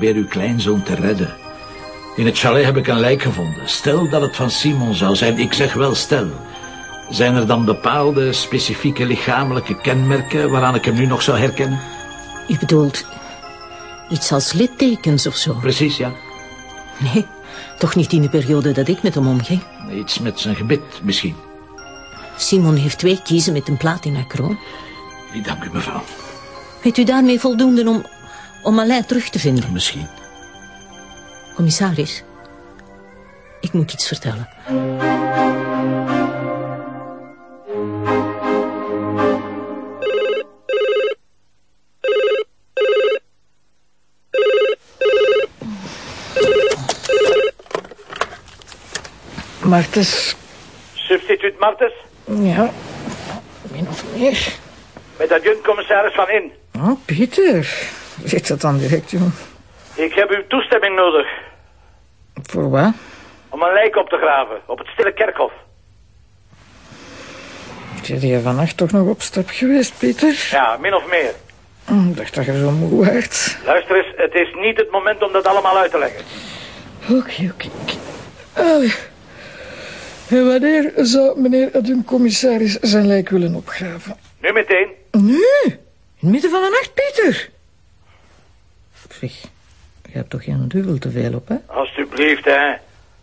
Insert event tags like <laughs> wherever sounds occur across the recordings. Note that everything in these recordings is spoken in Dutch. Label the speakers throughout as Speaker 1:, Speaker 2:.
Speaker 1: probeer uw kleinzoon te redden. In het chalet heb ik een lijk gevonden. Stel dat het van Simon zou zijn. Ik zeg wel stel. Zijn er dan bepaalde specifieke lichamelijke kenmerken waaraan ik hem nu nog zou herkennen?
Speaker 2: U bedoelt iets als littekens of zo?
Speaker 1: Precies, ja.
Speaker 2: Nee, toch niet in de periode dat ik met hem omging.
Speaker 1: Iets met zijn gebit misschien.
Speaker 2: Simon heeft twee kiezen met een platinakroon.
Speaker 1: Ik dank u, mevrouw.
Speaker 2: Weet u daarmee voldoende om, om Alain terug te vinden?
Speaker 1: Misschien.
Speaker 2: Commissaris, ik moet iets vertellen.
Speaker 3: Martens,
Speaker 4: Substituut Martens,
Speaker 3: ja, min of meer.
Speaker 4: met adjunct-commissaris Van In.
Speaker 3: Oh, Pieter. Zit dat dan direct, joh?
Speaker 4: Ik heb uw toestemming nodig
Speaker 3: Voor wat?
Speaker 4: om een lijk op te graven op het Stille Kerkhof.
Speaker 3: Je vannacht toch nog op stap geweest, Pieter?
Speaker 4: Ja, min of meer.
Speaker 3: Hm, Ik dacht dat je zo moe werd.
Speaker 4: Luister eens, het is niet het moment om dat allemaal uit te leggen.
Speaker 3: Oké, oké. Allee. En wanneer zou meneer adjunct-commissaris zijn lijk willen opgraven?
Speaker 4: Nu meteen.
Speaker 3: Nu? In het midden van de nacht, Pieter? Zeg, je hebt toch geen duvel te veel op, hè?
Speaker 4: Alsjeblieft, hè.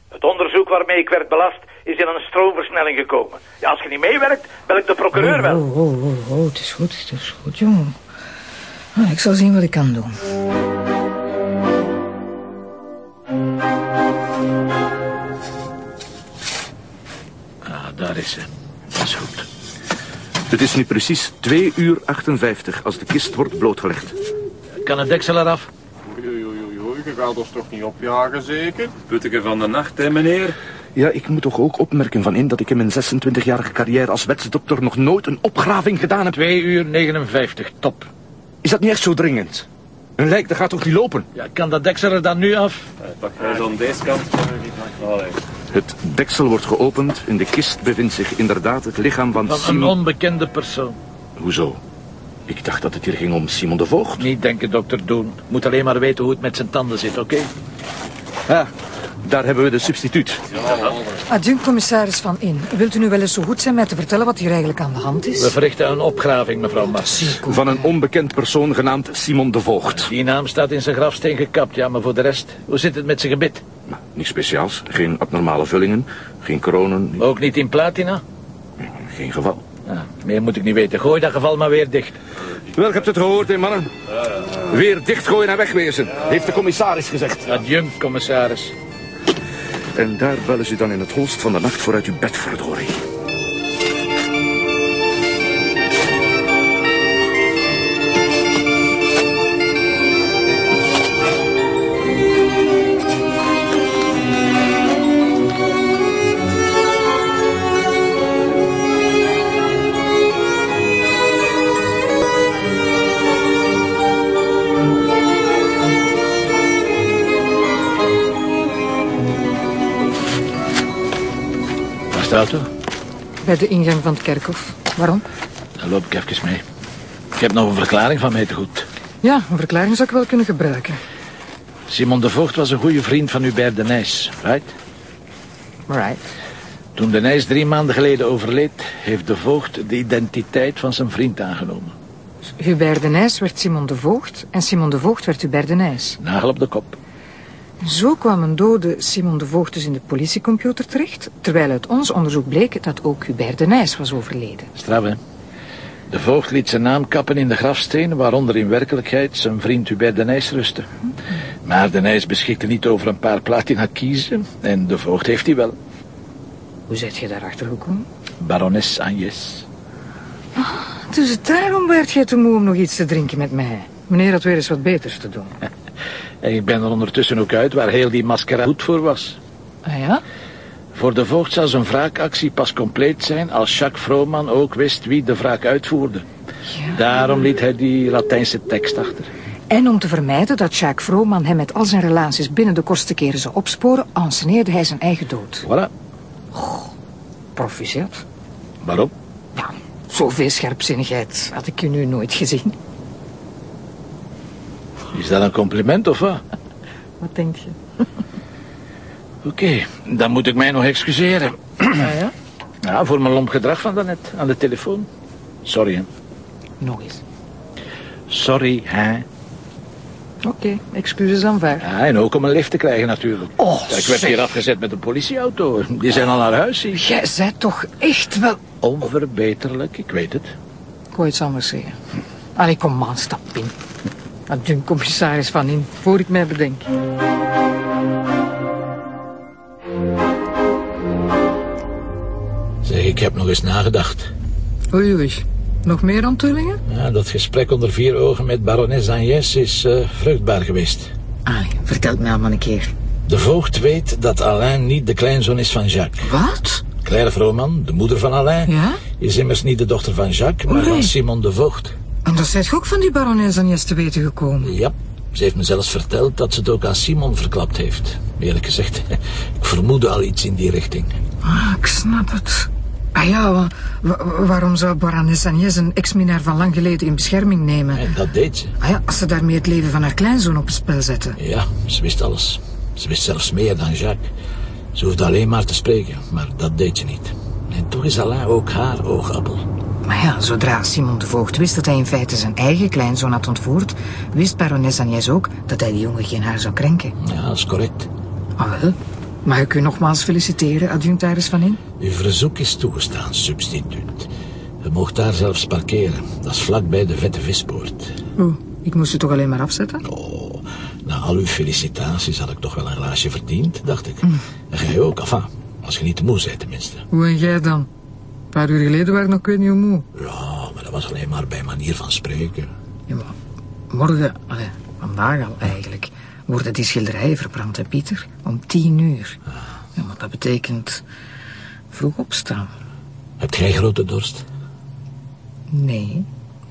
Speaker 4: Het onderzoek waarmee ik werd belast is in een stroomversnelling gekomen. Ja, als je niet meewerkt, bel ik de procureur wel.
Speaker 3: Oh, oh, oh, oh, het is goed, het is goed, jongen. Ah, ik zal zien wat ik kan doen.
Speaker 1: Ah, daar is ze. Dat is goed.
Speaker 5: Het is nu precies 2 uur 58 als de kist wordt blootgelegd.
Speaker 1: Kan het deksel eraf?
Speaker 6: Oei, oei, oei, je gaat ons toch niet opjagen, zeker?
Speaker 7: Putteke van de nacht, hè, meneer?
Speaker 5: Ja, ik moet toch ook opmerken van in dat ik in mijn 26-jarige carrière als wetsdokter nog nooit een opgraving gedaan heb.
Speaker 1: 2 uur 59, top.
Speaker 5: Is dat niet echt zo dringend? Een lijk, dat gaat toch niet lopen?
Speaker 1: Ja, kan dat deksel er dan nu af?
Speaker 7: Pak jij zo aan deze kant. Allee.
Speaker 5: Het deksel wordt geopend. In de kist bevindt zich inderdaad het lichaam van,
Speaker 1: Van een onbekende persoon.
Speaker 5: Hoezo? Ik dacht dat het hier ging om Simon de Voogd.
Speaker 1: Niet denken, dokter Doen. Moet alleen maar weten hoe het met zijn tanden zit, oké?
Speaker 5: Ja, daar hebben we de substituut.
Speaker 3: Adjunct-commissaris Van In, wilt u nu wel eens zo goed zijn mij te vertellen wat hier eigenlijk aan de hand
Speaker 1: We
Speaker 3: is?
Speaker 1: verrichten een opgraving, mevrouw Mars.
Speaker 5: Van een onbekend persoon genaamd Simon de Voogd.
Speaker 1: Die naam staat in zijn grafsteen gekapt, ja, maar voor de rest... Hoe zit het met zijn gebit?
Speaker 5: Nou, Niets speciaals. Geen abnormale vullingen. Geen kronen.
Speaker 1: Ook niet in platina?
Speaker 5: Geen geval.
Speaker 1: Ja, meer moet ik niet weten. Gooi dat geval maar weer dicht.
Speaker 5: Wel, je hebt het gehoord, hè, mannen? Weer dichtgooien en wegwezen, heeft de commissaris gezegd.
Speaker 1: Adjunct, commissaris.
Speaker 5: En daar bellen ze dan in het holst van de nacht vooruit uw bed, verdorie.
Speaker 1: Auto?
Speaker 3: Bij de ingang van het kerkhof. Waarom?
Speaker 1: Dan loop ik even mee. Ik heb nog een verklaring van mij te goed.
Speaker 3: Ja, een verklaring zou ik wel kunnen gebruiken.
Speaker 1: Simon de Voogd was een goede vriend van Hubert de Nijs, right?
Speaker 3: Right.
Speaker 1: Toen de Nijs drie maanden geleden overleed... heeft de Voogd de identiteit van zijn vriend aangenomen.
Speaker 3: Hubert de Nijs werd Simon de Voogd en Simon de Voogd werd Hubert de Nijs.
Speaker 1: Nagel op de kop.
Speaker 3: Zo kwam een dode Simon de Voogd dus in de politiecomputer terecht, terwijl uit ons onderzoek bleek dat ook Hubert de Nijs was overleden.
Speaker 1: Straf, hè? De voogd liet zijn naam kappen in de grafsteen... waaronder in werkelijkheid zijn vriend Hubert de Nijs rustte. Maar de Nijs beschikte niet over een paar platina kiezen... en de voogd heeft die wel.
Speaker 3: Hoe zit je daarachter gekomen?
Speaker 1: Barones Agnes.
Speaker 3: Dus daarom werd jij te moe om nog iets te drinken met mij. Meneer had weer eens wat beters te doen. <laughs>
Speaker 1: En ik ben er ondertussen ook uit waar heel die maskerade goed voor was.
Speaker 3: Ah ja?
Speaker 1: Voor de voogd zou zijn wraakactie pas compleet zijn... als Jacques Vrooman ook wist wie de wraak uitvoerde. Daarom liet hij die Latijnse tekst achter.
Speaker 3: En om te vermijden dat Jacques Vrooman hem met al zijn relaties binnen de kortste keren zou opsporen, anseneerde hij zijn eigen dood.
Speaker 1: Voilà.
Speaker 3: Proficiat.
Speaker 1: Waarom?
Speaker 3: Ja, zoveel scherpzinnigheid had ik je nu nooit gezien.
Speaker 1: Is dat een compliment of wat? <laughs>
Speaker 3: Wat denk je? <laughs>
Speaker 1: Oké, dan moet ik mij nog excuseren.
Speaker 3: Ah ja? <clears throat>
Speaker 1: Ja, voor mijn lomp gedrag van daarnet aan de telefoon. Sorry, hè.
Speaker 3: Nog eens.
Speaker 1: Sorry, hè.
Speaker 3: Oké, excuses aanvaard.
Speaker 1: Ja, en ook om een lift te krijgen natuurlijk.
Speaker 3: Oh,
Speaker 1: Ja, ik werd
Speaker 3: zeg.
Speaker 1: hier afgezet met een politieauto. Die zijn al naar huis, zie.
Speaker 3: Jij bent toch echt wel...
Speaker 1: Onverbeterlijk, ik weet het.
Speaker 3: Ik wou iets anders zeggen. Allee, kom aan, stap in. Adjunct commissaris van in, voor ik mij bedenk.
Speaker 1: Zeg, ik heb nog eens nagedacht.
Speaker 3: Oei, oei. Nog meer aantullingen?
Speaker 1: Ja, dat gesprek onder vier ogen met barones Agnes is eh, vruchtbaar geweest.
Speaker 2: Allee, vertel het mij allemaal een keer.
Speaker 1: De voogd weet dat Alain niet de kleinzoon is van Jacques.
Speaker 2: Wat?
Speaker 1: Claire Vrooman, de moeder van Alain,
Speaker 3: Ja?
Speaker 1: is immers niet de dochter van Jacques, maar
Speaker 3: Oei.
Speaker 1: van Simon de Voogd.
Speaker 3: Dat zijt je ook van die barones Agnes te weten gekomen.
Speaker 1: Ja, ze heeft me zelfs verteld dat ze het ook aan Simon verklapt heeft. Eerlijk gezegd, <laughs> ik vermoedde al iets in die richting.
Speaker 3: Ah, ik snap het. Ah ja, wa- wa- waarom zou barones Agnes een ex-minaar van lang geleden in bescherming nemen?
Speaker 1: En dat deed ze.
Speaker 3: Ah ja, als ze daarmee het leven van haar kleinzoon op het spel zetten.
Speaker 1: Ja, ze wist alles. Ze wist zelfs meer dan Jacques. Ze hoefde alleen maar te spreken, maar dat deed ze niet. En toch is Alain ook haar oogappel.
Speaker 3: Maar ja, zodra Simon de Voogd wist dat hij in feite zijn eigen kleinzoon had ontvoerd, wist barones Agnes ook dat hij die jongen geen haar zou krenken.
Speaker 1: Ja, dat is correct.
Speaker 3: Ah wel, mag ik u nogmaals feliciteren, adjunctaris van in?
Speaker 1: Uw verzoek is toegestaan, substituut. Je mocht daar zelfs parkeren. Dat is vlakbij de Vette Vispoort.
Speaker 3: Oeh, ik moest u toch alleen maar afzetten?
Speaker 1: Oh, na al uw felicitaties had ik toch wel een glaasje verdiend, dacht ik. En jij ook, enfin, als je niet te moe bent tenminste.
Speaker 3: Hoe en jij dan? Een paar uur geleden waren nog ik weet niet hoe moe.
Speaker 1: Ja, maar dat was alleen maar bij manier van spreken.
Speaker 3: Ja, maar morgen, allee, vandaag al eigenlijk, worden die schilderijen verbrand, hè Pieter? Om tien uur. Ja, maar dat betekent vroeg opstaan.
Speaker 1: Heb jij grote dorst?
Speaker 3: Nee.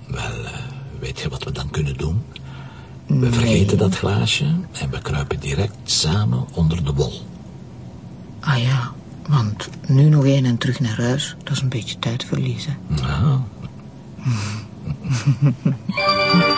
Speaker 1: Wel, eh, weet je wat we dan kunnen doen? We vergeten dat glaasje en we kruipen direct samen onder de wol.
Speaker 2: Ah ja, want nu nog één en terug naar huis, dat is een beetje tijd verliezen.
Speaker 1: Ja. <laughs>